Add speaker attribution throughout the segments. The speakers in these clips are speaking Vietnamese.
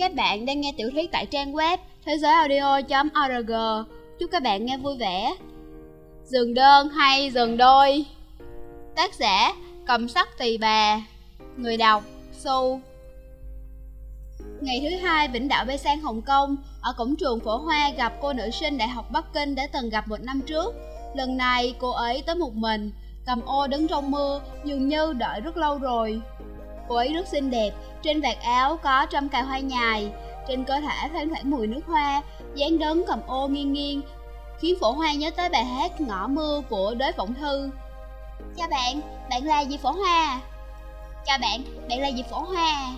Speaker 1: Các bạn đang nghe tiểu thuyết tại trang web thế giới audio.org. Chúc các bạn nghe vui vẻ. Giường đơn hay giường đôi? Tác giả Cầm sắc tỳ bà Người đọc Su Ngày thứ hai, Vĩnh Đạo bay sang Hồng Kông Ở cổng trường phổ hoa gặp cô nữ sinh Đại học Bắc Kinh đã từng gặp một năm trước Lần này cô ấy tới một mình Cầm ô đứng trong mưa Dường như đợi rất lâu rồi Cô ấy rất xinh đẹp Trên vạt áo có trăm cài hoa nhài. Trên cơ thể thoang thoảng mùi nước hoa dáng đứng cầm ô nghiêng nghiêng Khiến phổ hoa nhớ tới bài hát Ngõ mưa của đới phỏng thư. Chào bạn, bạn là gì phổ hoa? Chào bạn, bạn là gì phổ hoa?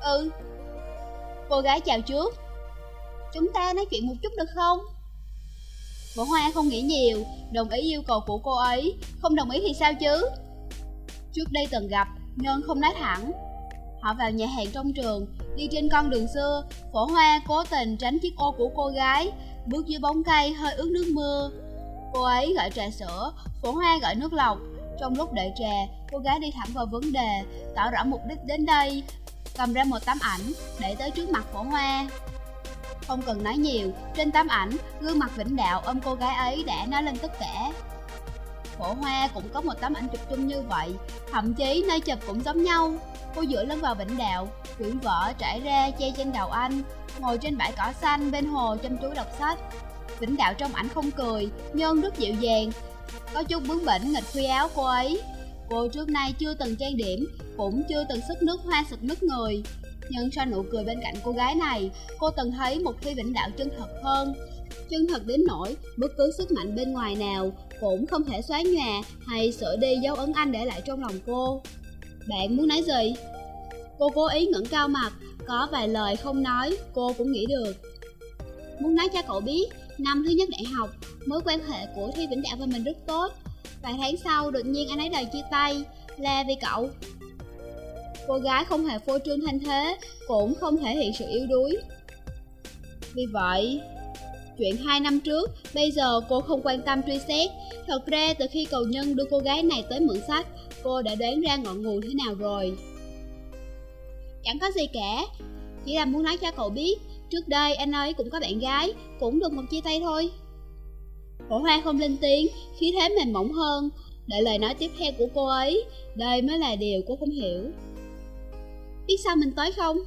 Speaker 1: Ừ. Cô gái chào trước. Chúng ta nói chuyện một chút được không? Phổ hoa không nghĩ nhiều Đồng ý yêu cầu của cô ấy. Không đồng ý thì sao chứ? Trước đây từng gặp nên không nói thẳng. Họ vào nhà hàng trong trường, Đi trên con đường xưa, Phổ hoa cố tình tránh chiếc ô của cô gái, Bước dưới bóng cây hơi ướt nước mưa. Cô ấy gọi trà sữa, Phổ hoa gọi nước lọc. Trong lúc đợi trà, Cô gái đi thẳng vào vấn đề, Tỏ rõ mục đích đến đây, Cầm ra một tấm ảnh Để tới trước mặt phổ hoa. Không cần nói nhiều, Trên tấm ảnh, Gương mặt Vĩnh Đạo ôm cô gái ấy đã nói lên tất cả. Phổ Hoa cũng có một tấm ảnh chụp chung như vậy, thậm chí nơi chụp cũng giống nhau. Cô dựa lưng vào vĩnh đạo, quyển vở trải ra che trên đầu anh, ngồi trên bãi cỏ xanh bên hồ chăm chú đọc sách. Vĩnh đạo trong ảnh không cười, nhưng rất dịu dàng, có chút bướng bỉnh nghịch khuy áo cô ấy. Cô trước nay chưa từng trang điểm, cũng chưa từng sức nước hoa sực nước người. Nhưng sau nụ cười bên cạnh cô gái này, cô từng thấy một khi Vĩnh Đạo chân thật hơn, chân thật đến nỗi bất cứ sức mạnh bên ngoài nào cũng không thể xóa nhòa hay sửa đi dấu ấn anh để lại trong lòng cô. Bạn muốn nói gì? Cô cố ý ngẩng cao mặt, có vài lời không nói, cô cũng nghĩ được. Muốn nói cho cậu biết, năm thứ nhất đại học, mối quan hệ của Thi Vĩnh Đạo và mình rất tốt. Vài tháng sau, đột nhiên anh ấy đòi chia tay, là vì cậu. Cô gái không hề phô trương thanh thế, cũng không thể hiện sự yếu đuối. Vì vậy, chuyện hai năm trước, bây giờ cô không quan tâm truy xét. Thật ra từ khi cầu nhân đưa cô gái này tới mượn sách, cô đã đoán ra ngọn nguồn thế nào rồi. Chẳng có gì cả, chỉ là muốn nói cho cậu biết, trước đây anh ấy cũng có bạn gái, cũng được một chia tay thôi. Cổ hoa không lên tiếng, khí thế mềm mỏng hơn, đợi lời nói tiếp theo của cô ấy, đây mới là điều cô không hiểu. Biết sao mình tới không?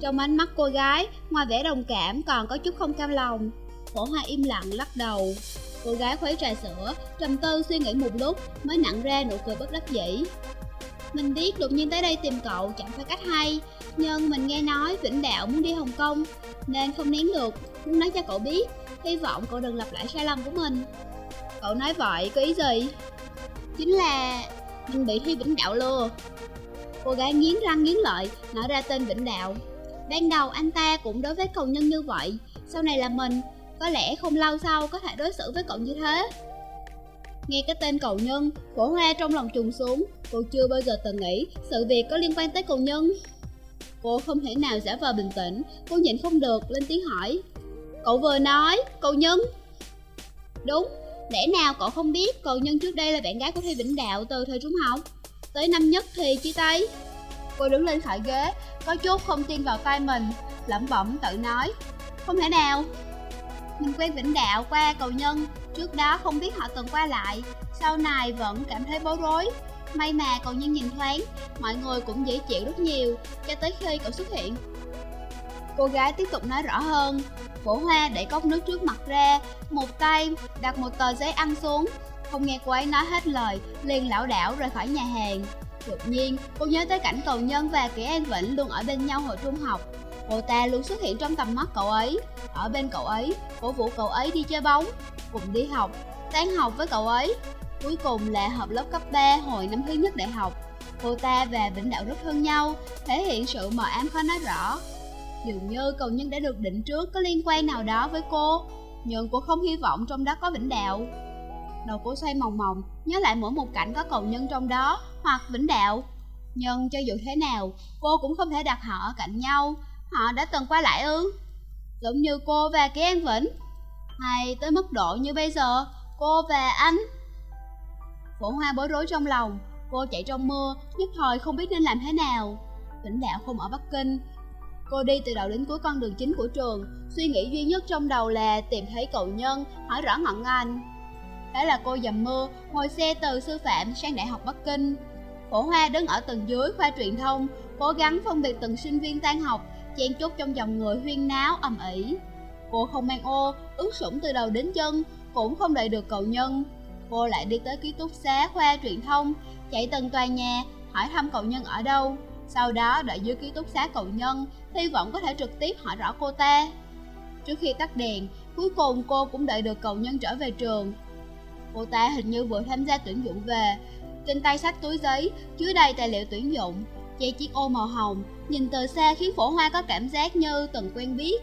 Speaker 1: Trong ánh mắt cô gái, ngoài vẻ đồng cảm còn có chút không cam lòng. Phổ Hoa im lặng lắc đầu. Cô gái khuấy trà sữa, trầm tư suy nghĩ một lúc mới nặng ra nụ cười bất đắc dĩ. Mình biết đột nhiên tới đây tìm cậu chẳng phải cách hay, nhưng mình nghe nói Vĩnh Đạo muốn đi Hồng Kông, nên không nén được, muốn nói cho cậu biết, hy vọng cậu đừng lặp lại sai lầm của mình. Cậu nói vậy có ý gì? Chính là mình bị Thi Vĩnh Đạo lừa. Cô gái nghiến răng nghiến lợi, nói ra tên Vĩnh Đạo. Ban đầu anh ta cũng đối với cầu nhân như vậy, sau này là mình, có lẽ không lâu sau có thể đối xử với cậu như thế. Nghe cái tên cầu nhân, phổ hoa trong lòng trùng xuống. Cô chưa bao giờ từng nghĩ sự việc có liên quan tới cầu nhân. Cô không thể nào giả vờ bình tĩnh. Cô nhịn không được, lên tiếng hỏi. Cậu vừa nói, cầu nhân. Đúng, lẽ nào cậu không biết cầu nhân trước đây là bạn gái của Thi Vĩnh Đạo từ thời trung học? Tới năm nhất thì chia tay. Cô đứng lên khỏi ghế, có chút không tin vào tay mình Lẩm bẩm tự nói. Không thể nào, mình quen Vĩnh Đạo qua cầu nhân, trước đó không biết họ từng qua lại, sau này vẫn cảm thấy bối rối. May mà cầu nhân nhìn thoáng, mọi người cũng dễ chịu rất nhiều, cho tới khi cậu xuất hiện. Cô gái tiếp tục nói rõ hơn, phổ hoa để cốc nước trước mặt ra, một tay đặt một tờ giấy ăn xuống, không nghe cô ấy nói hết lời, liền lảo đảo rời khỏi nhà hàng. Đột nhiên, cô nhớ tới cảnh cầu nhân và kỷ an vĩnh luôn ở bên nhau hồi trung học, Cô ta luôn xuất hiện trong tầm mắt cậu ấy. Ở bên cậu ấy, cổ vũ cậu ấy đi chơi bóng Cùng đi học, tan học với cậu ấy. Cuối cùng là học lớp cấp 3 hồi năm thứ nhất đại học. Cô ta và Vĩnh Đạo rất thân nhau Thể hiện sự mờ ám khó nói rõ. Dường như cầu nhân đã được định trước có liên quan nào đó với cô Nhưng cô không hy vọng trong đó có Vĩnh Đạo. Đầu cô xoay mòng mòng Nhớ lại mỗi một cảnh có cầu nhân trong đó Hoặc Vĩnh Đạo. Nhưng cho dù thế nào Cô cũng không thể đặt họ ở cạnh nhau. Họ đã từng qua lại ư? Giống như cô và cái An Vĩnh. Hay tới mức độ như bây giờ, cô và anh? Phổ Hoa bối rối trong lòng. Cô chạy trong mưa, nhất thời không biết nên làm thế nào. Vĩnh Đạo không ở Bắc Kinh. Cô đi từ đầu đến cuối con đường chính của trường, suy nghĩ duy nhất trong đầu là tìm thấy cậu nhân, hỏi rõ ngọn ngành. Thế là cô dầm mưa, ngồi xe từ sư phạm sang Đại học Bắc Kinh. Phổ Hoa đứng ở tầng dưới khoa truyền thông, cố gắng phân biệt từng sinh viên tan học, chen chúc trong dòng người huyên náo ầm ĩ. Cô không mang ô, ướt sũng từ đầu đến chân, cũng không đợi được cậu nhân. Cô lại đi tới ký túc xá khoa truyền thông, chạy từng tòa nhà, hỏi thăm cậu nhân ở đâu. Sau đó đợi dưới ký túc xá cậu nhân, hy vọng có thể trực tiếp hỏi rõ cô ta. Trước khi tắt đèn, cuối cùng cô cũng đợi được cậu nhân trở về trường. Cô ta hình như vừa tham gia tuyển dụng về, trên tay sách túi giấy, chứa đầy tài liệu tuyển dụng, che chiếc ô màu hồng, nhìn từ xa khiến phổ hoa có cảm giác như từng quen biết.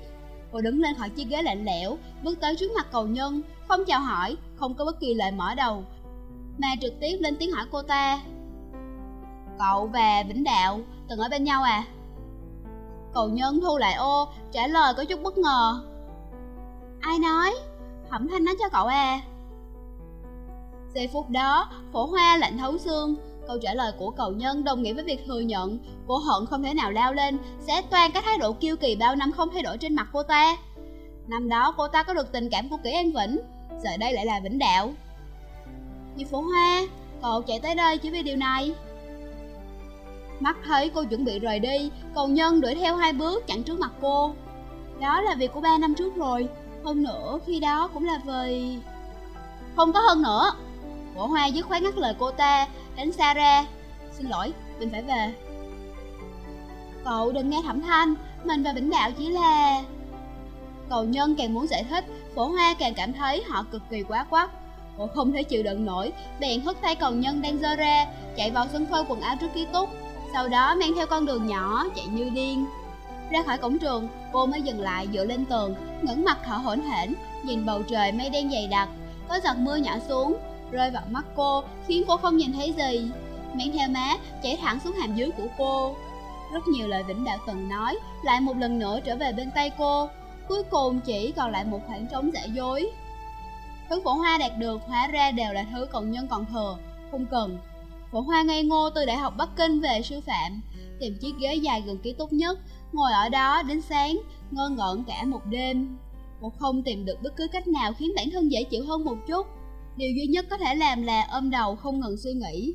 Speaker 1: Cô đứng lên khỏi chiếc ghế lạnh lẽo, bước tới trước mặt cầu nhân, không chào hỏi, không có bất kỳ lời mở đầu, mà trực tiếp lên tiếng hỏi cô ta. Cậu và Vĩnh Đạo từng ở bên nhau à? Cầu nhân thu lại ô, trả lời có chút bất ngờ. Ai nói? Thẩm Thanh nói cho cậu à? Giây phút đó, phổ hoa lạnh thấu xương, câu trả lời của cầu nhân đồng nghĩa với việc thừa nhận cô hận không thể nào lao lên, sẽ toan cái thái độ kiêu kỳ bao năm không thay đổi trên mặt cô ta. Năm đó cô ta có được tình cảm của Kỷ An Vĩnh, giờ đây lại là Vĩnh Đạo. Như phổ hoa, cậu chạy tới đây chỉ vì điều này. Mắt thấy cô chuẩn bị rời đi, cầu nhân đuổi theo hai bước chặn trước mặt cô. Đó là việc của ba năm trước rồi, hơn nữa khi đó cũng là vì... Không có hơn nữa. Cổ hoa dứt khoát ngắt lời cô ta, đánh xa ra. Xin lỗi, mình phải về. Cậu đừng nghe thẩm thanh, mình và Vĩnh Đạo chỉ là... Cầu nhân càng muốn giải thích, phổ hoa càng cảm thấy họ cực kỳ quá quắc. Cô không thể chịu đựng nổi, bèn hất tay cầu nhân đang dơ ra, chạy vào sân phơi quần áo trước ký túc, sau đó mang theo con đường nhỏ chạy như điên. Ra khỏi cổng trường, cô mới dừng lại dựa lên tường, ngẩng mặt thở hổn hển, nhìn bầu trời mây đen dày đặc, có giọt mưa nhỏ xuống, rơi vào mắt cô, khiến cô không nhìn thấy gì. men theo má, chảy thẳng xuống hàm dưới của cô. Rất nhiều lời Vĩnh Đạo từng nói, lại một lần nữa trở về bên tay cô. Cuối cùng chỉ còn lại một khoảng trống giả dối. Thứ phổ hoa đạt được hóa ra đều là thứ còn nhân còn thừa, không cần. Phổ hoa ngây ngô từ Đại học Bắc Kinh về sư phạm, tìm chiếc ghế dài gần ký túc nhất, ngồi ở đó đến sáng, ngơ ngẩn cả một đêm. Cô không tìm được bất cứ cách nào khiến bản thân dễ chịu hơn một chút. Điều duy nhất có thể làm là ôm đầu không ngừng suy nghĩ.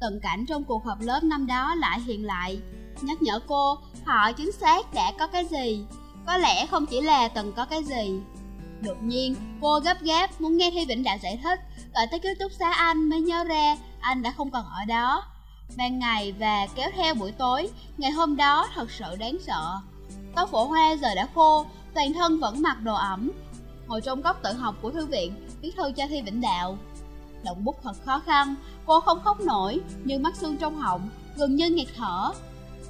Speaker 1: Tận cảnh trong cuộc họp lớp năm đó lại hiện lại, nhắc nhở cô họ chính xác đã có cái gì, có lẽ không chỉ là từng có cái gì. Đột nhiên, cô gấp gáp muốn nghe Thi Vĩnh Đạo giải thích, gọi tới ký túc xá anh mới nhớ ra anh đã không còn ở đó. Ban ngày và kéo theo buổi tối, ngày hôm đó thật sự đáng sợ. Tóc phổ hoa giờ đã khô, toàn thân vẫn mặc đồ ẩm. Ngồi trong góc tự học của thư viện, viết thư cho Thi Vĩnh Đạo. Động bút thật khó khăn, cô không khóc nổi, nhưng mắt xương trong họng, gần như nghẹt thở.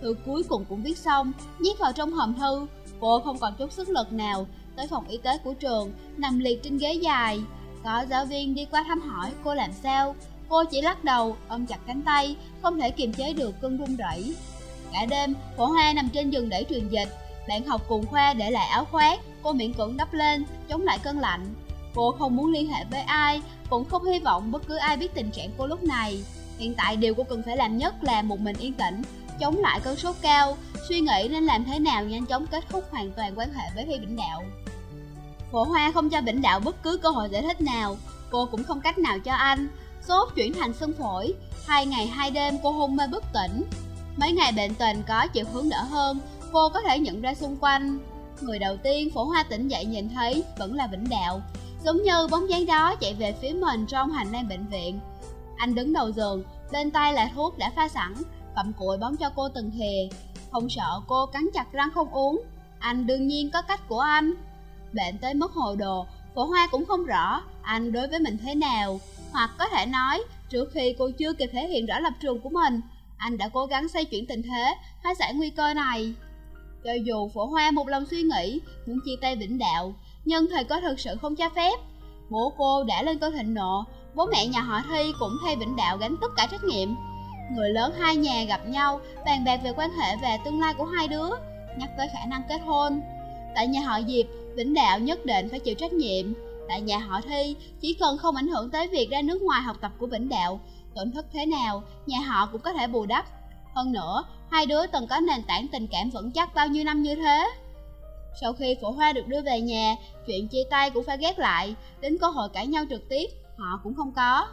Speaker 1: Thư cuối cùng cũng viết xong, nhét vào trong hòm thư. Cô không còn chút sức lực nào, tới phòng y tế của trường, nằm liệt trên ghế dài. Có giáo viên đi qua thăm hỏi cô làm sao, cô chỉ lắc đầu, ôm chặt cánh tay, không thể kiềm chế được cơn run rẩy. Cả đêm, cổ hoa nằm trên giường để truyền dịch, bạn học cùng khoa để lại áo khoác, cô miễn cưỡng đắp lên, chống lại cơn lạnh. Cô không muốn liên hệ với ai, cũng không hy vọng bất cứ ai biết tình trạng cô lúc này. Hiện tại điều cô cần phải làm nhất là một mình yên tĩnh, chống lại cơn sốt cao, suy nghĩ nên làm thế nào nhanh chóng kết thúc hoàn toàn quan hệ với phi Vĩnh Đạo. Phổ Hoa không cho Vĩnh Đạo bất cứ cơ hội giải thích nào, cô cũng không cách nào cho anh. Sốt chuyển thành sưng phổi, hai ngày hai đêm cô hôn mê bất tỉnh. Mấy ngày bệnh tình có chiều hướng đỡ hơn, cô có thể nhận ra xung quanh. Người đầu tiên Phổ Hoa tỉnh dậy nhìn thấy vẫn là Vĩnh Đạo, giống như bóng dáng đó chạy về phía mình trong hành lang bệnh viện. Anh đứng đầu giường, bên tay là thuốc đã pha sẵn, cầm cụi bóng cho cô từng thìa, không sợ cô cắn chặt răng không uống. Anh đương nhiên có cách của anh. Bệnh tới mất hồ đồ, phổ hoa cũng không rõ anh đối với mình thế nào. Hoặc có thể nói, trước khi cô chưa kịp thể hiện rõ lập trường của mình, anh đã cố gắng xoay chuyển tình thế, phá giải nguy cơ này. Cho dù phổ hoa một lòng suy nghĩ, muốn chia tay vĩnh đạo, nhưng thời có thực sự không cho phép. Bố cô đã lên cơn thịnh nộ, bố mẹ nhà họ Thi cũng thay vĩnh đạo gánh tất cả trách nhiệm. Người lớn hai nhà gặp nhau, bàn bạc về quan hệ và tương lai của hai đứa, nhắc tới khả năng kết hôn. Tại nhà họ Diệp, Vĩnh Đạo nhất định phải chịu trách nhiệm. Tại nhà họ Thi, chỉ cần không ảnh hưởng tới việc ra nước ngoài học tập của Vĩnh Đạo, tổn thất thế nào, nhà họ cũng có thể bù đắp. Hơn nữa, hai đứa từng có nền tảng tình cảm vững chắc bao nhiêu năm như thế. Sau khi phổ hoa được đưa về nhà, chuyện chia tay cũng phải ghét lại, đến cơ hội cãi nhau trực tiếp, họ cũng không có.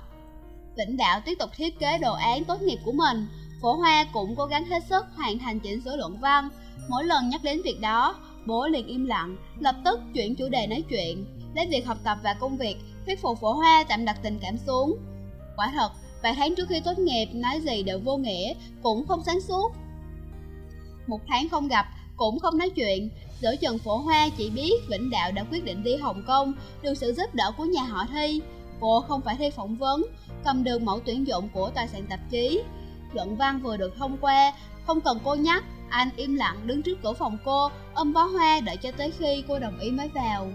Speaker 1: Vĩnh Đạo tiếp tục thiết kế đồ án tốt nghiệp của mình, phổ hoa cũng cố gắng hết sức hoàn thành chỉnh sửa luận văn. Mỗi lần nhắc đến việc đó, bố liền im lặng, lập tức chuyển chủ đề nói chuyện, đến việc học tập và công việc, thuyết phục phổ hoa tạm đặt tình cảm xuống. Quả thật, vài tháng trước khi tốt nghiệp, nói gì đều vô nghĩa, cũng không sáng suốt. Một tháng không gặp, cũng không nói chuyện, giữa Trần Phổ Hoa chỉ biết Vĩnh Đạo đã quyết định đi Hồng Kông, được sự giúp đỡ của nhà họ Thi. Cô không phải thi phỏng vấn, cầm được mẫu tuyển dụng của tài sản tạp chí. Luận văn vừa được thông qua, không cần cô nhắc, anh im lặng đứng trước cửa phòng cô, ôm bó hoa đợi cho tới khi cô đồng ý mới vào.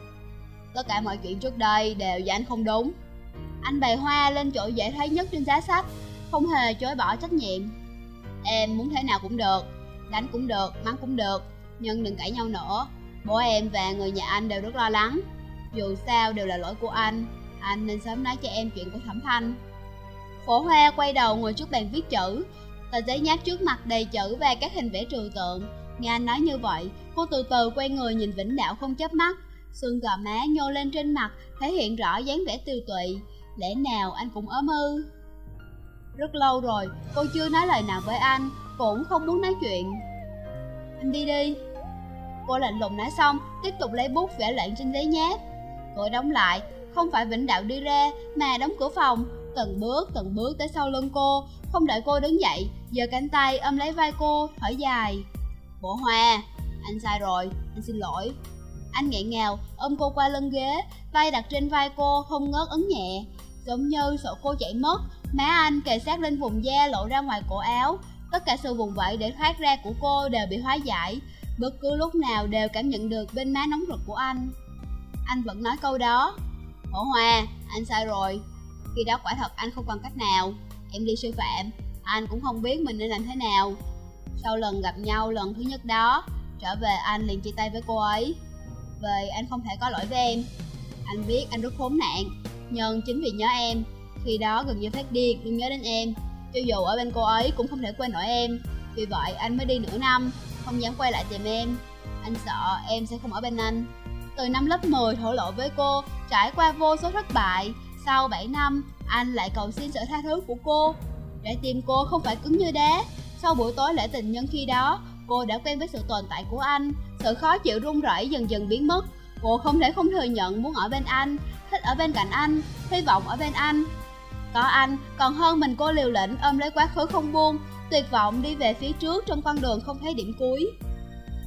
Speaker 1: Tất cả mọi chuyện trước đây đều do anh không đúng. Anh bày hoa lên chỗ dễ thấy nhất trên giá sách, không hề chối bỏ trách nhiệm. Em muốn thế nào cũng được, đánh cũng được, mắng cũng được, nhưng đừng cãi nhau nữa. Bố em và người nhà anh đều rất lo lắng. Dù sao đều là lỗi của anh, anh nên sớm nói cho em chuyện của Thẩm Thanh. Phổ Hoa quay đầu ngồi trước bàn viết chữ, tờ giấy nháp trước mặt đầy chữ và các hình vẽ trừu tượng. Nghe anh nói như vậy, cô từ từ quay người nhìn Vĩnh Đạo không chớp mắt, xương gò má nhô lên trên mặt, thể hiện rõ dáng vẻ tiêu tụy. Lẽ nào anh cũng ốm ư? Rất lâu rồi, cô chưa nói lời nào với anh, cũng không muốn nói chuyện. Anh đi đi. Cô lạnh lùng nói xong, tiếp tục lấy bút vẽ loạn trên giấy nháp. Cửa đóng lại, không phải Vĩnh Đạo đi ra, mà đóng cửa phòng, từng bước từng bước tới sau lưng cô, không đợi cô đứng dậy, giơ cánh tay ôm lấy vai cô, thở dài. Bộ hoa, anh sai rồi, anh xin lỗi. Anh nghẹn ngào, ôm cô qua lưng ghế, tay đặt trên vai cô, không ngớt ấn nhẹ. Giống như sợ cô chạy mất, má anh kề sát lên vùng da lộ ra ngoài cổ áo. Tất cả sự vùng vẫy để thoát ra của cô đều bị hóa giải, bất cứ lúc nào đều cảm nhận được bên má nóng rực của anh. Anh vẫn nói câu đó. Hổ Hoa, anh sai rồi. Khi đó quả thật anh không còn cách nào. Em đi sư phạm, anh cũng không biết mình nên làm thế nào. Sau lần gặp nhau lần thứ nhất đó, trở về anh liền chia tay với cô ấy. Về anh không thể có lỗi với em. Anh biết anh rất khốn nạn, nhưng chính vì nhớ em, khi đó gần như phát điên luôn nhớ đến em. Cho dù ở bên cô ấy cũng không thể quên nổi em. Vì vậy anh mới đi nửa năm, không dám quay lại tìm em. Anh sợ em sẽ không ở bên anh. Từ năm lớp 10 thổ lộ với cô, trải qua vô số thất bại, sau 7 năm, anh lại cầu xin sự tha thứ của cô. Trái tim cô không phải cứng như đá. Sau buổi tối lễ tình nhân khi đó, cô đã quen với sự tồn tại của anh. Sự khó chịu run rẩy dần dần biến mất. Cô không thể không thừa nhận muốn ở bên anh, thích ở bên cạnh anh, hy vọng ở bên anh. Có anh, còn hơn mình cô liều lĩnh ôm lấy quá khứ không buông, tuyệt vọng đi về phía trước trong con đường không thấy điểm cuối.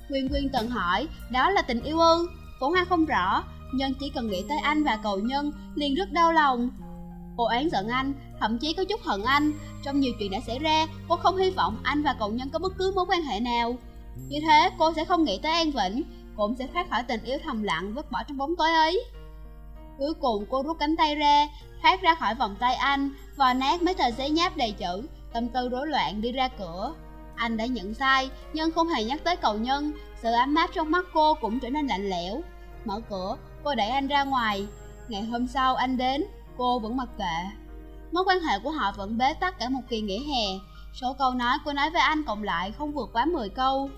Speaker 1: Quyên Quyên tận hỏi, đó là tình yêu ư? Phổ Hoa không rõ, nhưng chỉ cần nghĩ tới anh và cầu nhân liền rất đau lòng. Cô oán giận anh, thậm chí có chút hận anh. Trong nhiều chuyện đã xảy ra, cô không hy vọng anh và cậu nhân có bất cứ mối quan hệ nào. Như thế, cô sẽ không nghĩ tới An Vĩnh, cũng sẽ thoát khỏi tình yêu thầm lặng vứt bỏ trong bóng tối ấy. Cuối cùng cô rút cánh tay ra, thoát ra khỏi vòng tay anh, vò nát mấy tờ giấy nháp đầy chữ, tâm tư rối loạn đi ra cửa. Anh đã nhận sai, nhưng không hề nhắc tới cầu nhân, sự ấm áp trong mắt cô cũng trở nên lạnh lẽo. Mở cửa, cô đẩy anh ra ngoài. Ngày hôm sau anh đến, cô vẫn mặc kệ. Mối quan hệ của họ vẫn bế tắc cả một kỳ nghỉ hè. Số câu nói cô nói với anh cộng lại không vượt quá 10 câu.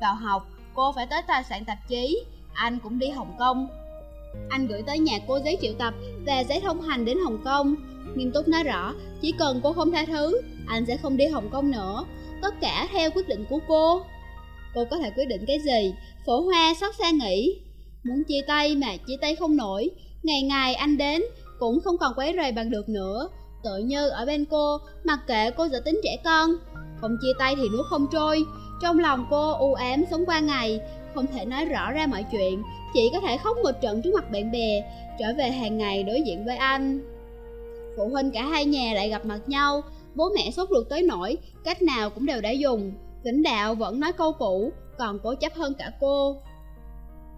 Speaker 1: Vào học, cô phải tới tài sản tạp chí, anh cũng đi Hồng Kông. Anh gửi tới nhà cô giấy triệu tập và giấy thông hành đến Hồng Kông. Nghiêm túc nói rõ, chỉ cần cô không tha thứ, anh sẽ không đi Hồng Kông nữa. Tất cả theo quyết định của cô. Cô có thể quyết định cái gì? Phổ Hoa xót xa nghĩ. Muốn chia tay mà chia tay không nổi. Ngày ngày anh đến, cũng không còn quấy rầy bằng được nữa. Tự như ở bên cô, mặc kệ cô giờ tính trẻ con. Không chia tay thì nuốt không trôi. Trong lòng cô u ám sống qua ngày, không thể nói rõ ra mọi chuyện, chỉ có thể khóc một trận trước mặt bạn bè, trở về hàng ngày đối diện với anh. Phụ huynh cả hai nhà lại gặp mặt nhau, bố mẹ sốt ruột tới nỗi, cách nào cũng đều đã dùng. Vĩnh Đạo vẫn nói câu cũ, còn cố chấp hơn cả cô.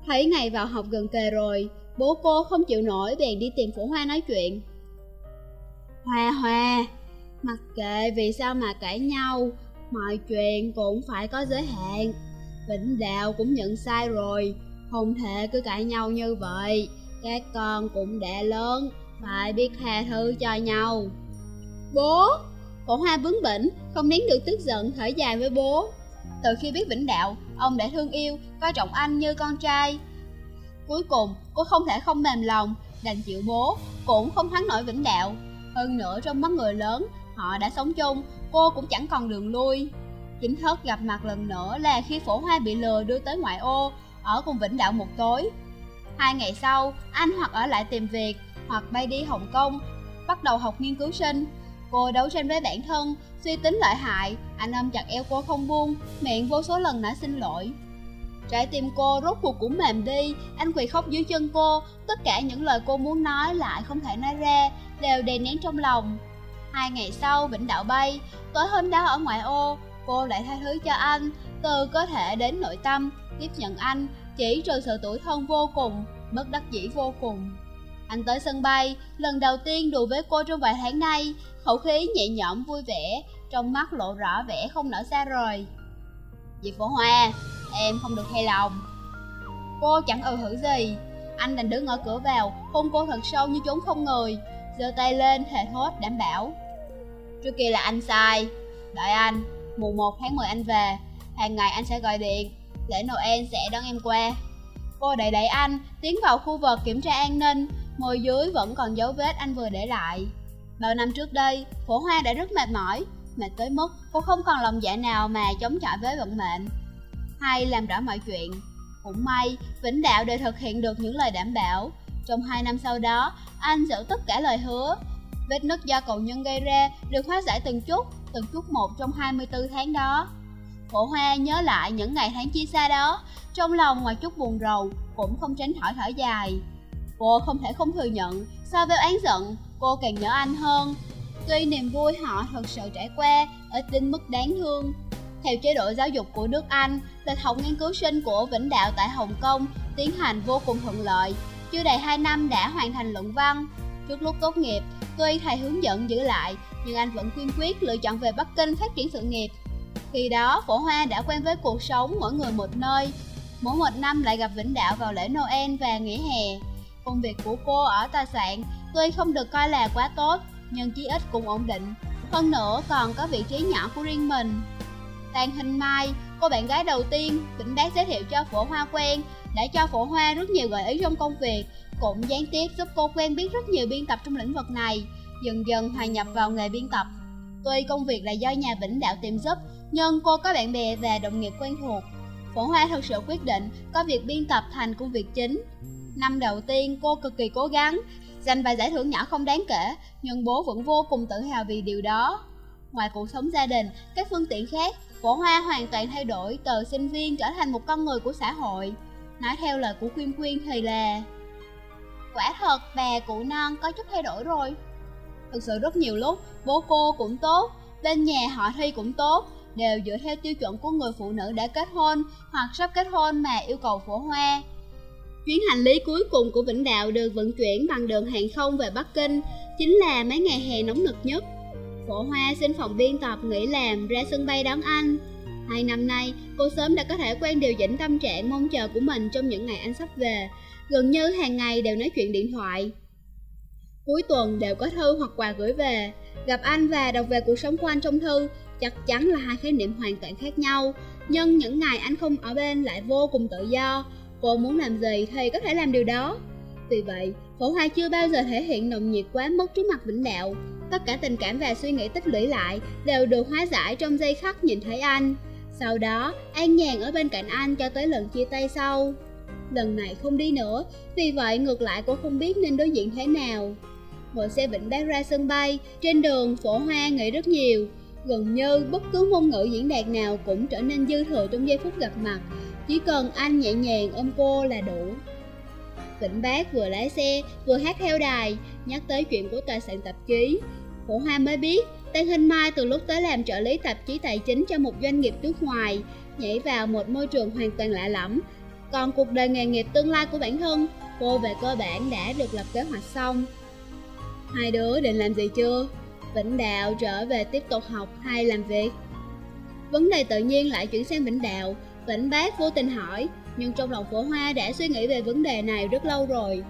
Speaker 1: Thấy ngày vào học gần kề rồi, bố cô không chịu nổi bèn đi tìm Phổ Hoa nói chuyện. Hoa Hoa, mặc kệ vì sao mà cãi nhau, mọi chuyện cũng phải có giới hạn. Vĩnh Đạo cũng nhận sai rồi, không thể cứ cãi nhau như vậy. Các con cũng đã lớn, phải biết tha thứ cho nhau. Bố, Phổ Hoa bướng bỉnh, không nén được tức giận thở dài với bố. Từ khi biết Vĩnh Đạo, ông đã thương yêu, coi trọng anh như con trai. Cuối cùng, cô không thể không mềm lòng, đành chịu bố, cũng không thắng nổi Vĩnh Đạo. Hơn nữa trong mắt người lớn, họ đã sống chung, cô cũng chẳng còn đường lui. Chính thức gặp mặt lần nữa là khi Phổ Hoa bị lừa đưa tới ngoại ô, ở cùng Vĩnh Đạo một tối. Hai ngày sau, anh hoặc ở lại tìm việc, hoặc bay đi Hồng Kông, bắt đầu học nghiên cứu sinh. Cô đấu tranh với bản thân, suy tính lợi hại, anh ôm chặt eo cô không buông, miệng vô số lần đã xin lỗi. Trái tim cô rốt cuộc cũng mềm đi, anh quỳ khóc dưới chân cô, tất cả những lời cô muốn nói lại không thể nói ra, đều đè nén trong lòng. Hai ngày sau, Vĩnh Đạo bay, tối hôm đó ở ngoại ô, cô lại tha thứ cho anh, từ cơ thể đến nội tâm, tiếp nhận anh, chỉ trừ sự tuổi thân vô cùng, bất đắc dĩ vô cùng. Anh tới sân bay, lần đầu tiên đùa với cô trong vài tháng nay, khẩu khí nhẹ nhõm vui vẻ, trong mắt lộ rõ vẻ không nở xa rời. Dì Phổ Hoa, em không được hay lòng. Cô chẳng ừ hử gì, anh đành đứng ở cửa vào, hôn cô thật sâu như trốn không người, giơ tay lên thề thốt đảm bảo. Trước kia là anh sai, đợi anh, mùng 1 tháng 10 anh về, hàng ngày anh sẽ gọi điện, lễ Noel sẽ đón em qua. Cô đẩy đẩy anh, tiến vào khu vực kiểm tra an ninh, môi dưới vẫn còn dấu vết anh vừa để lại. Bao năm trước đây, phổ hoa đã rất mệt mỏi, mệt tới mức cô không còn lòng dạ nào mà chống chọi với vận mệnh. Hay làm rõ mọi chuyện. Cũng may, Vĩnh Đạo đều thực hiện được những lời đảm bảo. Trong hai năm sau đó, anh giữ tất cả lời hứa. Vết nứt do cậu nhân gây ra được hóa giải từng chút, từng chút một trong 24 tháng đó. Phổ Hoa nhớ lại những ngày tháng chia xa đó, trong lòng ngoài chút buồn rầu, cũng không tránh khỏi thở dài. Cô không thể không thừa nhận, so với án giận, cô càng nhớ anh hơn. Tuy niềm vui họ thật sự trải qua, ở đến mức đáng thương. Theo chế độ giáo dục của nước Anh, lịch học nghiên cứu sinh của Vĩnh Đạo tại Hồng Kông tiến hành vô cùng thuận lợi. Chưa đầy 2 năm đã hoàn thành luận văn. Trước lúc tốt nghiệp, tuy thầy hướng dẫn giữ lại, nhưng anh vẫn kiên quyết lựa chọn về Bắc Kinh phát triển sự nghiệp. Khi đó, Phổ Hoa đã quen với cuộc sống mỗi người một nơi. Mỗi một năm lại gặp Vĩnh Đạo vào lễ Noel và nghỉ hè. Công việc của cô ở tòa soạn tuy không được coi là quá tốt, nhưng chí ít cũng ổn định. Hơn nữa còn có vị trí nhỏ của riêng mình. Tàn hình mai, cô bạn gái đầu tiên, Vĩnh Bác giới thiệu cho Phổ Hoa quen, đã cho Phổ Hoa rất nhiều gợi ý trong công việc, cũng gián tiếp giúp cô quen biết rất nhiều biên tập trong lĩnh vực này, dần dần hòa nhập vào nghề biên tập. Tuy công việc là do nhà Vĩnh Đạo tìm giúp, nhưng cô có bạn bè và đồng nghiệp quen thuộc. Phổ Hoa thật sự quyết định có việc biên tập thành công việc chính. Năm đầu tiên cô cực kỳ cố gắng, giành vài giải thưởng nhỏ không đáng kể, nhưng bố vẫn vô cùng tự hào vì điều đó. Ngoài cuộc sống gia đình, các phương tiện khác, Phổ Hoa hoàn toàn thay đổi từ sinh viên trở thành một con người của xã hội. Nói theo lời của Quyên Quyên thì là Quả thật bà cụ non có chút thay đổi rồi Thực sự rất nhiều lúc, bố cô cũng tốt, bên nhà họ Thi cũng tốt Đều dựa theo tiêu chuẩn của người phụ nữ đã kết hôn hoặc sắp kết hôn mà yêu cầu Phổ Hoa Chuyến hành lý cuối cùng của Vĩnh Đạo được vận chuyển bằng đường hàng không về Bắc Kinh, chính là mấy ngày hè nóng nực nhất. Phổ Hoa xin phòng biên tập nghỉ làm ra sân bay đón anh. Hai năm nay, cô sớm đã có thể quen điều chỉnh tâm trạng mong chờ của mình trong những ngày anh sắp về. Gần như hàng ngày đều nói chuyện điện thoại. Cuối tuần đều có thư hoặc quà gửi về. Gặp anh và đọc về cuộc sống của anh trong thư, chắc chắn là hai khái niệm hoàn toàn khác nhau. Nhưng những ngày anh không ở bên lại vô cùng tự do, Cô muốn làm gì thì có thể làm điều đó. Vì vậy, phổ hoa chưa bao giờ thể hiện nồng nhiệt quá mức trước mặt Vĩnh Đạo. Tất cả tình cảm và suy nghĩ tích lũy lại đều được hóa giải trong giây khắc nhìn thấy anh. Sau đó, an nhàn ở bên cạnh anh cho tới lần chia tay sau. Lần này không đi nữa, vì vậy ngược lại cô không biết nên đối diện thế nào. Ngồi xe Vĩnh Bác ra sân bay, trên đường phổ hoa nghĩ rất nhiều. Gần như bất cứ ngôn ngữ diễn đạt nào cũng trở nên dư thừa trong giây phút gặp mặt chỉ cần anh nhẹ nhàng ôm cô là đủ. Vĩnh Bác vừa lái xe, vừa hát theo đài, Nhắc tới chuyện của tòa soạn tạp chí. Cổ Hoa mới biết Tân Hinh Mai từ lúc tới làm trợ lý tạp chí tài chính cho một doanh nghiệp nước ngoài, Nhảy vào một môi trường hoàn toàn lạ lẫm. Còn cuộc đời nghề nghiệp tương lai của bản thân, Cô về cơ bản đã được lập kế hoạch xong. Hai đứa định làm gì chưa? Vĩnh Đạo trở về tiếp tục học hay làm việc? Vấn đề tự nhiên lại chuyển sang Vĩnh Đạo. Vĩnh bác vô tình hỏi, nhưng trong lòng phổ hoa đã suy nghĩ về vấn đề này rất lâu rồi.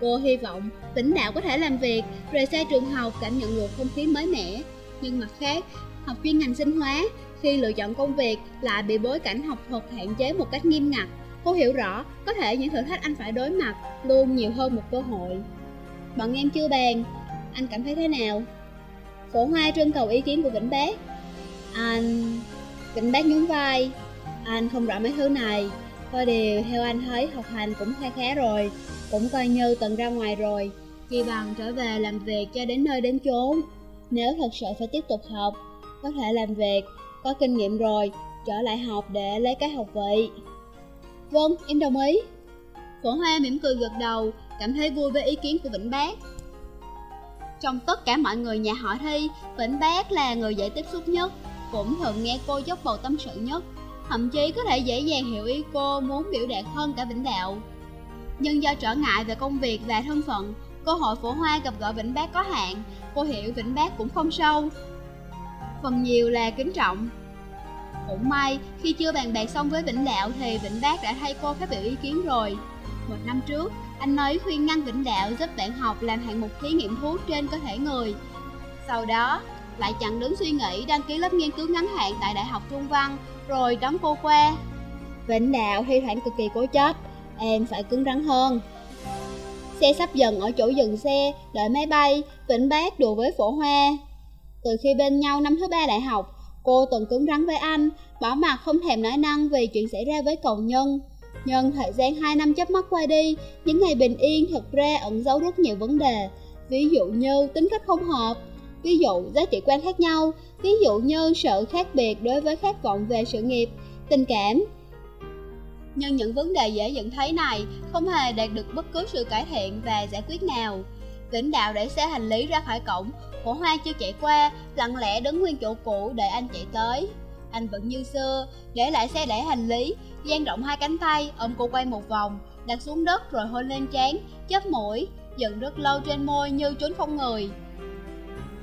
Speaker 1: Cô hy vọng Vĩnh Đạo có thể làm việc, rời xa trường học cảm nhận được không khí mới mẻ. Nhưng mặt khác, học chuyên ngành sinh hóa, khi lựa chọn công việc lại bị bối cảnh học thuật hạn chế một cách nghiêm ngặt. Cô hiểu rõ, có thể những thử thách anh phải đối mặt luôn nhiều hơn một cơ hội. Bọn em chưa bàn, anh cảm thấy thế nào? Phổ Hoa trưng cầu ý kiến của Vĩnh Bác. Anh... Vĩnh Bác nhún vai. Anh không rõ mấy thứ này. Có điều theo anh thấy học hành cũng khá khá rồi, cũng coi như từng ra ngoài rồi. Chỉ bằng trở về làm việc cho đến nơi đến chốn. Nếu thật sự phải tiếp tục học, có thể làm việc, có kinh nghiệm rồi, trở lại học để lấy cái học vị. Vâng, em đồng ý. Phổ Hoa mỉm cười gật đầu, cảm thấy vui với ý kiến của Vĩnh Bác. Trong tất cả mọi người nhà họ Thi, Vĩnh Bác là người dễ tiếp xúc nhất, cũng thường nghe cô dốc bầu tâm sự nhất, thậm chí có thể dễ dàng hiểu ý cô muốn biểu đạt hơn cả Vĩnh Đạo. Nhưng do trở ngại về công việc và thân phận, cơ hội phổ hoa gặp gỡ Vĩnh Bác có hạn, cô hiểu Vĩnh Bác cũng không sâu. Phần nhiều là kính trọng. Cũng may, khi chưa bàn bạc xong với Vĩnh Đạo thì Vĩnh Bác đã thay cô phát biểu ý kiến rồi. Một năm trước, anh ấy khuyên ngăn Vĩnh Đạo giúp bạn học làm hạng mục thí nghiệm thuốc trên cơ thể người. Sau đó, lại chặn đứng suy nghĩ đăng ký lớp nghiên cứu ngắn hạn tại Đại học Trung Văn, rồi đóng cô que Vĩnh Đạo thi thoảng cực kỳ cố chấp, em phải cứng rắn hơn. Xe sắp dần ở chỗ dừng xe, đợi máy bay, Vĩnh Bác đùa với phổ hoa. Từ khi bên nhau năm thứ ba đại học, cô từng cứng rắn với anh, bỏ mặt không thèm nói năng vì chuyện xảy ra với cầu nhân. Nhưng thời gian 2 năm chớp mắt qua đi, những ngày bình yên thật ra ẩn giấu rất nhiều vấn đề. Ví dụ như tính cách không hợp, ví dụ giá trị quan khác nhau, ví dụ như sự khác biệt đối với khát vọng về sự nghiệp, tình cảm. Nhưng những vấn đề dễ nhận thấy này không hề đạt được bất cứ sự cải thiện và giải quyết nào. Vĩnh Đạo để xe hành lý ra khỏi cổng, Cổ Hoa chưa chạy qua, lặng lẽ đứng nguyên chỗ cũ đợi anh chạy tới. Anh vẫn như xưa, để lại xe đẩy hành lý, dang rộng hai cánh tay, ôm cô quay một vòng, đặt xuống đất rồi hôn lên trán, chớp mũi, giận rất lâu trên môi như trốn không người.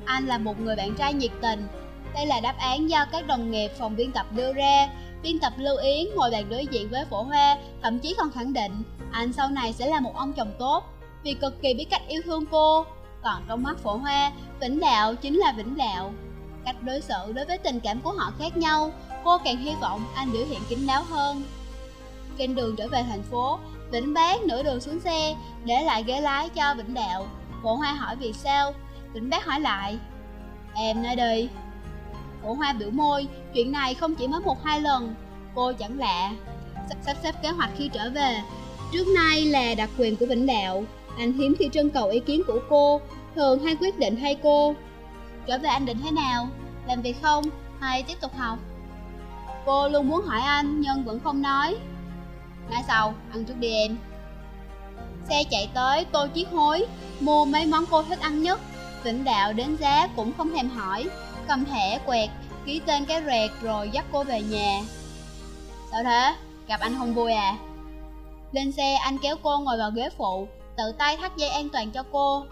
Speaker 1: Anh là một người bạn trai nhiệt tình. Đây là đáp án do các đồng nghiệp phòng biên tập đưa ra. Biên tập Lưu Yến ngồi bàn đối diện với Phổ Hoa, thậm chí còn khẳng định anh sau này sẽ là một ông chồng tốt, vì cực kỳ biết cách yêu thương cô. Còn trong mắt Phổ Hoa, Vĩnh Đạo chính là Vĩnh Đạo. Cách đối xử đối với tình cảm của họ khác nhau, cô càng hy vọng anh biểu hiện kín đáo hơn. Trên đường trở về thành phố, Vĩnh Bác nửa đường xuống xe, để lại ghế lái cho Vĩnh Đạo. Phổ Hoa hỏi vì sao, Vĩnh Bác hỏi lại. Em nói đi. Cổ Hoa biểu môi, chuyện này không chỉ mới một hai lần, cô chẳng lạ. Sắp, sắp xếp kế hoạch khi trở về. Trước nay là đặc quyền của Vĩnh Đạo, anh hiếm khi trân cầu ý kiến của cô, thường hay quyết định thay cô. Trở về anh định thế nào? Làm việc không? Hay tiếp tục học? Cô luôn muốn hỏi anh nhưng vẫn không nói. Nói sau, ăn trước đi em. Xe chạy tới tô chiếc hối, mua mấy món cô thích ăn nhất. Vĩnh đạo đến giá cũng không thèm hỏi, cầm thẻ quẹt, ký tên cái rẹt rồi dắt cô về nhà. Sao thế? Gặp anh không vui à? Lên xe anh kéo cô ngồi vào ghế phụ, tự tay thắt dây an toàn cho cô.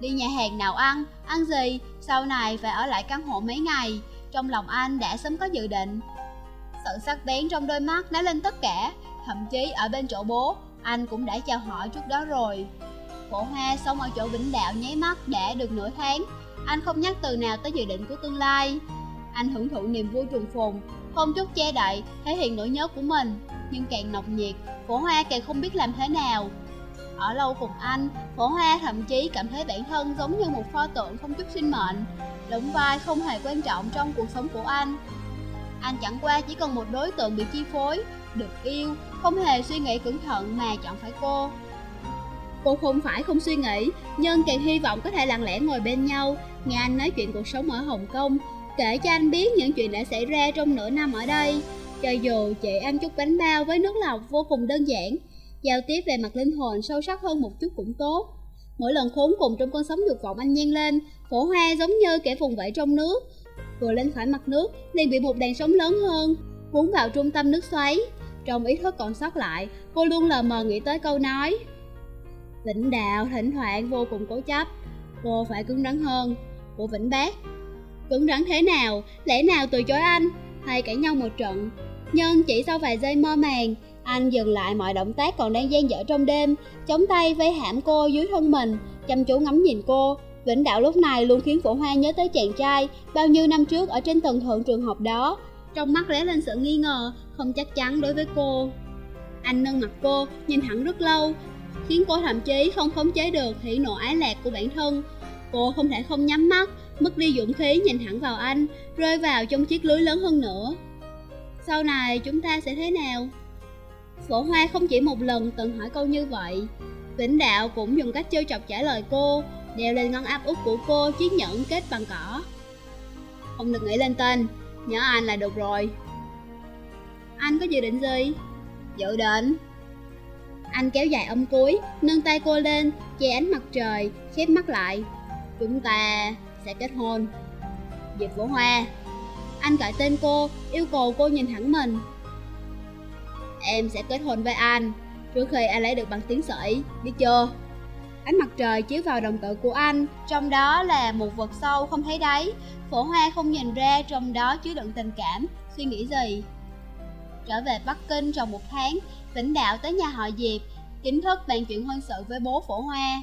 Speaker 1: Đi nhà hàng nào ăn, ăn gì, sau này phải ở lại căn hộ mấy ngày. Trong lòng anh đã sớm có dự định. Sự sắc bén trong đôi mắt nói lên tất cả, thậm chí ở bên chỗ bố, anh cũng đã chào hỏi trước đó rồi. Phổ Hoa sống ở chỗ Vĩnh Đạo nháy mắt đã được nửa tháng, anh không nhắc từ nào tới dự định của tương lai. Anh hưởng thụ niềm vui trùng phùng, không chút che đậy, thể hiện nỗi nhớ của mình. Nhưng càng nồng nhiệt, Phổ Hoa càng không biết làm thế nào. Ở lâu cùng anh, Phổ Hoa thậm chí cảm thấy bản thân giống như một pho tượng không chút sinh mệnh, đóng vai không hề quan trọng trong cuộc sống của anh. Anh chẳng qua chỉ cần một đối tượng bị chi phối, được yêu, không hề suy nghĩ cẩn thận mà chọn phải cô. Cô không phải không suy nghĩ, nhưng càng hy vọng có thể lặng lẽ ngồi bên nhau, nghe anh nói chuyện cuộc sống ở Hồng Kông, kể cho anh biết những chuyện đã xảy ra trong nửa năm ở đây. Cho dù chị ăn chút bánh bao với nước lọc vô cùng đơn giản, giao tiếp về mặt linh hồn sâu sắc hơn một chút cũng tốt. Mỗi lần khốn cùng trong con sóng dục vọng anh nhen lên, phổ hoa giống như kẻ vùng vẫy trong nước. Vừa lên khỏi mặt nước, liền bị một đàn sóng lớn hơn, cuốn vào trung tâm nước xoáy. Trong ý thức còn sót lại, cô luôn lờ mờ nghĩ tới câu nói. Vĩnh Đạo thỉnh thoảng vô cùng cố chấp, cô phải cứng rắn hơn, của Vĩnh Bác. Cứng rắn thế nào, lẽ nào từ chối anh, hay cãi nhau một trận. Nhưng chỉ sau vài giây mơ màng, anh dừng lại mọi động tác còn đang gian dở trong đêm, chống tay vây hãm cô dưới thân mình, chăm chú ngắm nhìn cô. Vĩnh Đạo lúc này luôn khiến Phổ Hoa nhớ tới chàng trai bao nhiêu năm trước ở trên tầng thượng trường học đó. Trong mắt lóe lên sự nghi ngờ, không chắc chắn đối với cô. Anh nâng mặt cô, nhìn thẳng rất lâu, khiến cô thậm chí không khống chế được hỉ nộ ái lạc của bản thân. Cô không thể không nhắm mắt, mất đi dũng khí nhìn thẳng vào anh, rơi vào trong chiếc lưới lớn hơn nữa. Sau này chúng ta sẽ thế nào? Phổ Hoa không chỉ một lần từng hỏi câu như vậy. Vĩnh Đạo cũng dùng cách trêu chọc trả lời cô, đeo lên ngón áp út của cô chiếc nhẫn kết bằng cỏ. Không được nghĩ lên tên, nhớ anh là được rồi. Anh có dự định gì? Dự định. Anh kéo dài âm cuối, nâng tay cô lên, che ánh mặt trời, khép mắt lại. Chúng ta sẽ kết hôn. Diệp Vũ Hoa. Anh gọi tên cô, yêu cầu cô nhìn thẳng mình. Em sẽ kết hôn với anh, trước khi anh lấy được bằng tiến sĩ, biết chưa? Ánh mặt trời chiếu vào đồng tử của anh, trong đó là một vật sâu không thấy đáy. Phổ Hoa không nhìn ra trong đó chứa đựng tình cảm, suy nghĩ gì. Trở về Bắc Kinh trong một tháng, Vĩnh Đạo tới nhà họ Diệp, chính thức bàn chuyện hôn sự với bố Phổ Hoa.